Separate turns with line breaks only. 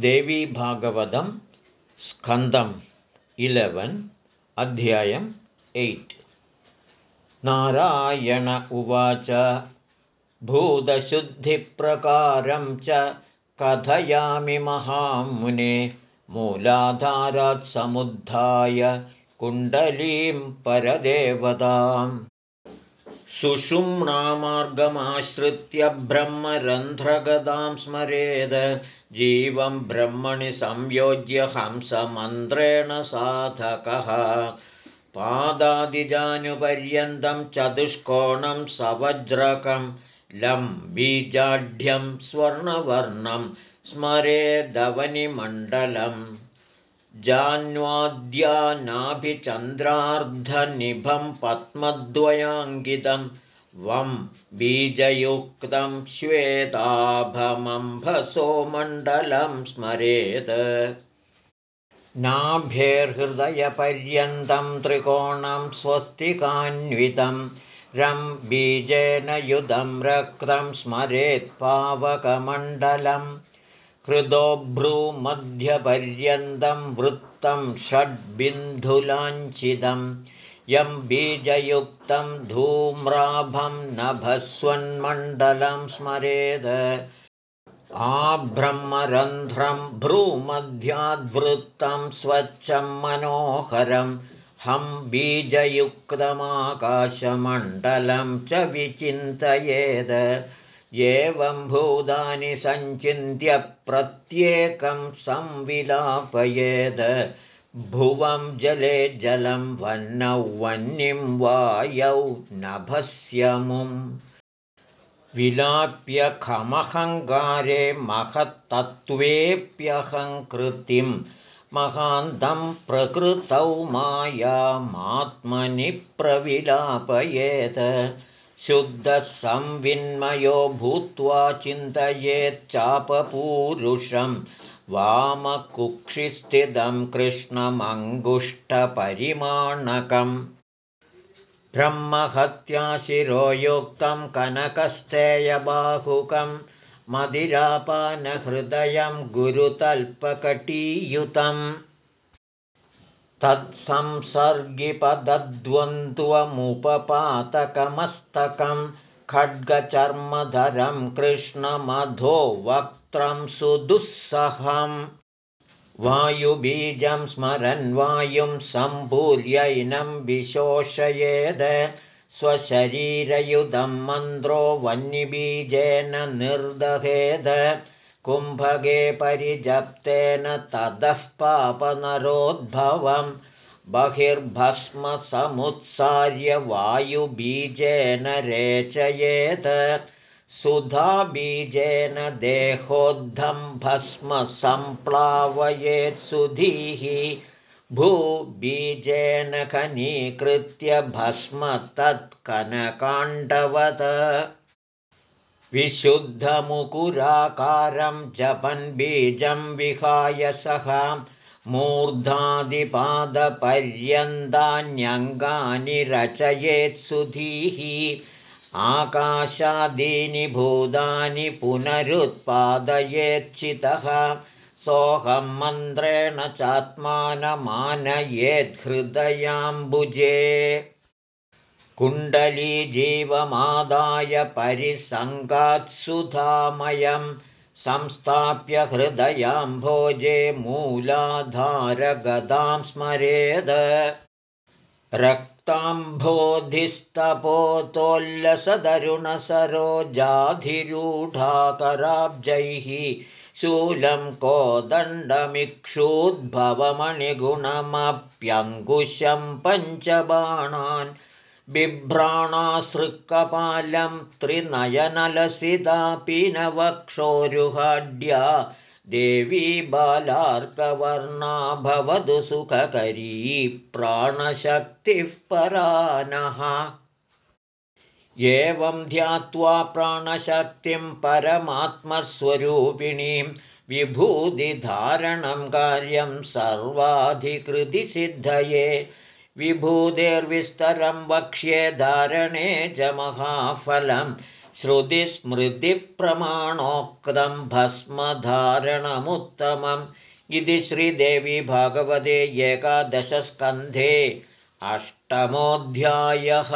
देवीभागवतं स्कन्दम् इलेवन् अध्यायम् एय्ट्। नारायण उवाच भूतशुद्धिप्रकारं च कथयामि महामुने मूलाधारात् समुद्धाय कुण्डलीं परदेवताम् सुषुम्णामार्गमाश्रित्य ब्रह्मरन्ध्रगदां स्मरेद। जीवं ब्रह्मणि संयोज्य हंसमन्त्रेण साधकः। पादादिजानुपर्यन्तं चतुष्कोणं सवज्रकं लं बीजाढ्यं स्वर्णवर्णं स्मरेदवनिमण्डलम् जान्वाद्यानाभिचन्द्रार्धनिभं पद्मद्वयाङ्कितं वं बीजयुक्तं श्वेताभमम्भसोमण्डलं स्मरेत्। नाभेर्हृदयपर्यन्तं त्रिकोणं स्वस्तिकान्वितं रं बीजेन युधं रक्तं हृदोभ्रूमध्यपर्यन्तं वृत्तं षड्बिन्धुलाञ्छिदं यं बीजयुक्तं धूम्राभं नभस्वन्मण्डलं स्मरेद। आब्रह्मरन्ध्रं भ्रूमध्याद्वृत्तं स्वच्छं मनोहरं हं बीजयुक्तमाकाशमण्डलं च विचिन्तयेद एवं भूतानि सञ्चिन्त्य प्रत्येकं संविलापयेद। भुवं जले जलं वह्नौ वह्निं वायौ नभस्यमुं विलाप्यखमहङ्गारे महत्तत्त्वेऽप्यहङ्कृतिं महान्तं प्रकृतौ मायामात्मनि प्रविलापयेत् शुद्धः संविन्मयो भूत्वा चिन्तयेच्चापपूरुषं वामकुक्षिस्थितं कृष्णमङ्गुष्ठपरिमाणकम् ब्रह्महत्याशिरोयुक्तं कनकस्थेयबाहुकं मदिरापानहृदयं गुरुतल्पकटीयुतम् तत्संसर्गिपदद्वन्द्वमुपपातकमस्तकं खड्गचर्मधरं कृष्णमधो वक्त्रं सुदुःसहम् वायुबीजं स्मरन् वायुं सम्भूर्यैनं विशोषयेद स्वशरीरयुधं मन्द्रो वह्निबीजेन निर्दहेद कुम्भगे परिजप्तेन ततः पापनरोद्भवं बहिर्भस्मसमुत्सार्य वायुबीजेन रेचयेत्। सुधाबीजेन देहोद्धं भस्म सम्प्लावयेत् सुधीः। भूबीजेन खनीकृत्य भस्म तत्कनकाण्डवत् विशुद्धमुकुराकारं जपन् बीजं विहाय सः मूर्धादिपादपर्यन्तान्यङ्गानि रचयेत्सुधीः आकाशादीनि भूतानि पुनरुत्पादयेच्चितः सोऽहं मन्त्रेण चात्मानमानयेद्हृदयाम्बुजे कुण्डलीजीवमादाय परिसङ्गात्सुधामयं संस्थाप्य हृदयाम्भोजे मूलाधारगदां स्मरेद। रक्ताम्भोधिस्तपोतोल्लसदरुणसरोजाधिरूढाकराब्जैः शूलं कोदण्डमिक्षूद्भवमणिगुणमप्यङ्कुशं पञ्चबाणान् बिभ्राणासृक्कपालं त्रिनयनलसितापीनवक्षोरुहाढ्या देवी बालार्कवर्णा भवतु सुखकरी प्राणशक्तिः परानः। एवं ध्यात्वा प्राणशक्तिं परमात्मस्वरूपिणीं विभूतिधारणं कार्यं सर्वाधिकृतिसिद्धये विभूतेर्विस्तरं वक्ष्ये धारणे च महाफलं। श्रुतिस्मृतिप्रमाणोक्तं भस्मधारणमुत्तमम्। इति श्रीदेवी भागवते एकादशस्कन्धे अष्टमोऽध्यायः